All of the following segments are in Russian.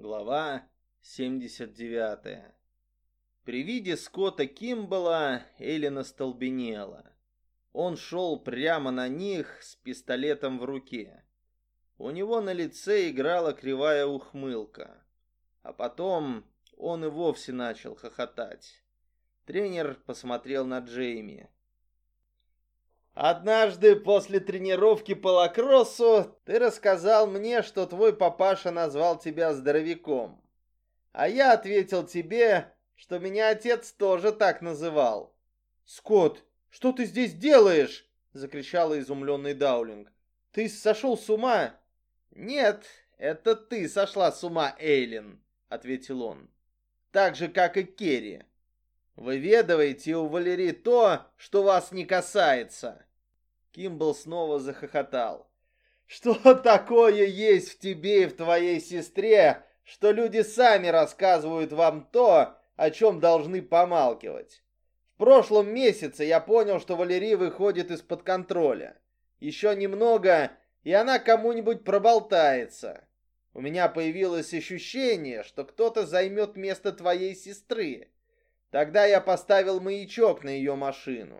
Глава 79 При виде Скотта Кимбала Эллен остолбенела. Он шел прямо на них с пистолетом в руке. У него на лице играла кривая ухмылка. А потом он и вовсе начал хохотать. Тренер посмотрел на Джейми. Однажды после тренировки по лакроссу ты рассказал мне, что твой папаша назвал тебя здоровяком. А я ответил тебе, что меня отец тоже так называл. «Скотт, что ты здесь делаешь?» — закричала изумленный Даулинг. «Ты сошел с ума?» «Нет, это ты сошла с ума, Эйлин», — ответил он. «Так же, как и Керри. Выведывайте у Валерии то, что вас не касается». Кимбл снова захохотал. «Что такое есть в тебе и в твоей сестре, что люди сами рассказывают вам то, о чем должны помалкивать? В прошлом месяце я понял, что Валерий выходит из-под контроля. Еще немного, и она кому-нибудь проболтается. У меня появилось ощущение, что кто-то займет место твоей сестры. Тогда я поставил маячок на ее машину.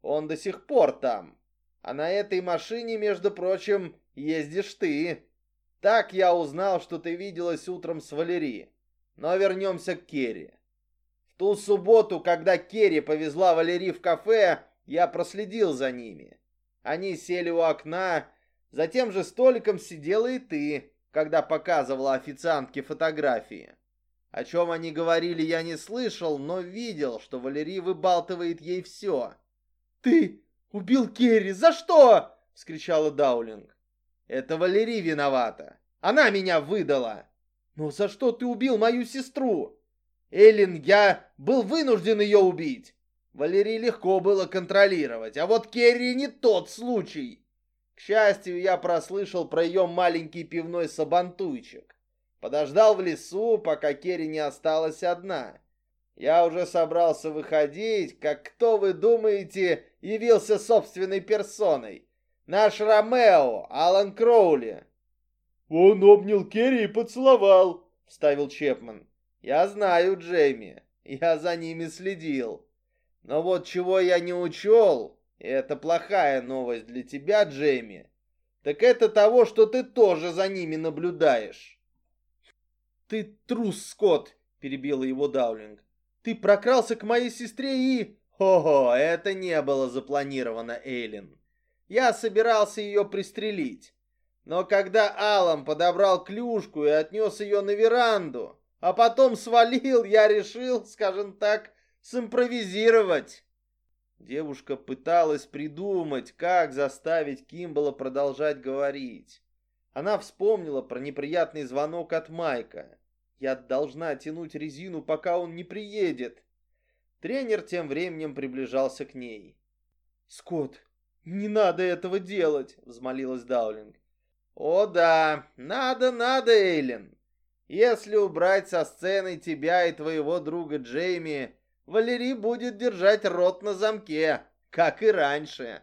Он до сих пор там. А на этой машине, между прочим, ездишь ты. Так я узнал, что ты виделась утром с Валери. Но вернемся к Керри. В ту субботу, когда Керри повезла Валери в кафе, я проследил за ними. Они сели у окна, за тем же столиком сидела и ты, когда показывала официантке фотографии. О чем они говорили, я не слышал, но видел, что Валерий выбалтывает ей все. «Ты «Убил Керри! За что?» — вскричала Даулинг. «Это Валерий виновата. Она меня выдала». «Но за что ты убил мою сестру?» «Эллин, я был вынужден ее убить. Валерий легко было контролировать, а вот Керри не тот случай. К счастью, я прослышал про ее маленький пивной сабантуйчик. Подождал в лесу, пока Керри не осталась одна. Я уже собрался выходить, как кто, вы думаете, явился собственной персоной? Наш Ромео, Алан Кроули. Он обнял Керри и поцеловал, вставил Чепман. Я знаю, Джейми, я за ними следил. Но вот чего я не учел, и это плохая новость для тебя, Джейми, так это того, что ты тоже за ними наблюдаешь. Ты трус, Скотт, перебила его Даулинг. Ты прокрался к моей сестре и... Ого, это не было запланировано, Эйлин. Я собирался ее пристрелить. Но когда Алам подобрал клюшку и отнес ее на веранду, а потом свалил, я решил, скажем так, симпровизировать. Девушка пыталась придумать, как заставить Кимбала продолжать говорить. Она вспомнила про неприятный звонок от Майка. Я должна тянуть резину, пока он не приедет. Тренер тем временем приближался к ней. «Скотт, не надо этого делать!» — взмолилась Даулинг. «О да, надо, надо, Эйлин. Если убрать со сцены тебя и твоего друга Джейми, Валерий будет держать рот на замке, как и раньше».